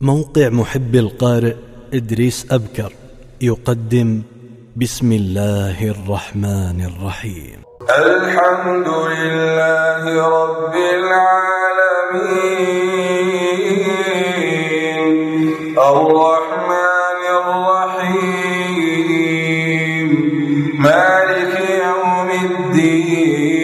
موقع محب القارئ إدريس أبكر يقدم بسم الله الرحمن الرحيم. الحمد لله رب العالمين. الرحمن الرحيم. مالك يوم الدين.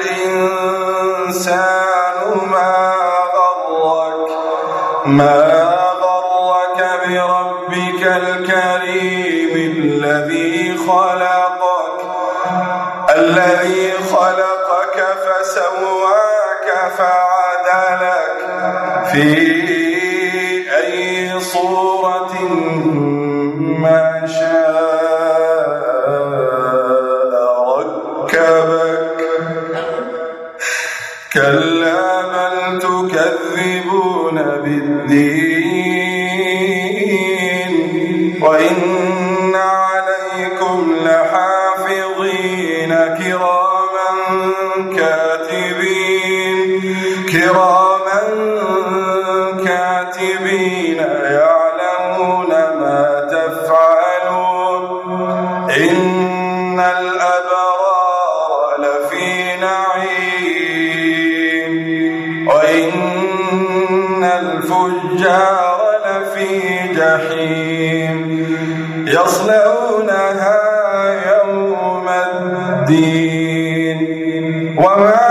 الإنسان ما غرك ما غرك بربك الكريم الذي خلقك الذي خلقك فسواك فعدلك. في أي صورة ما شاء ركبك كلا بل تكذبون بالدين وإن عليكم لحافظين كراما كاتبين كراما كاتبين يعلمون ما تفعلون إن وإن الفجار لفي جحيم يصلونها يوم الدين وما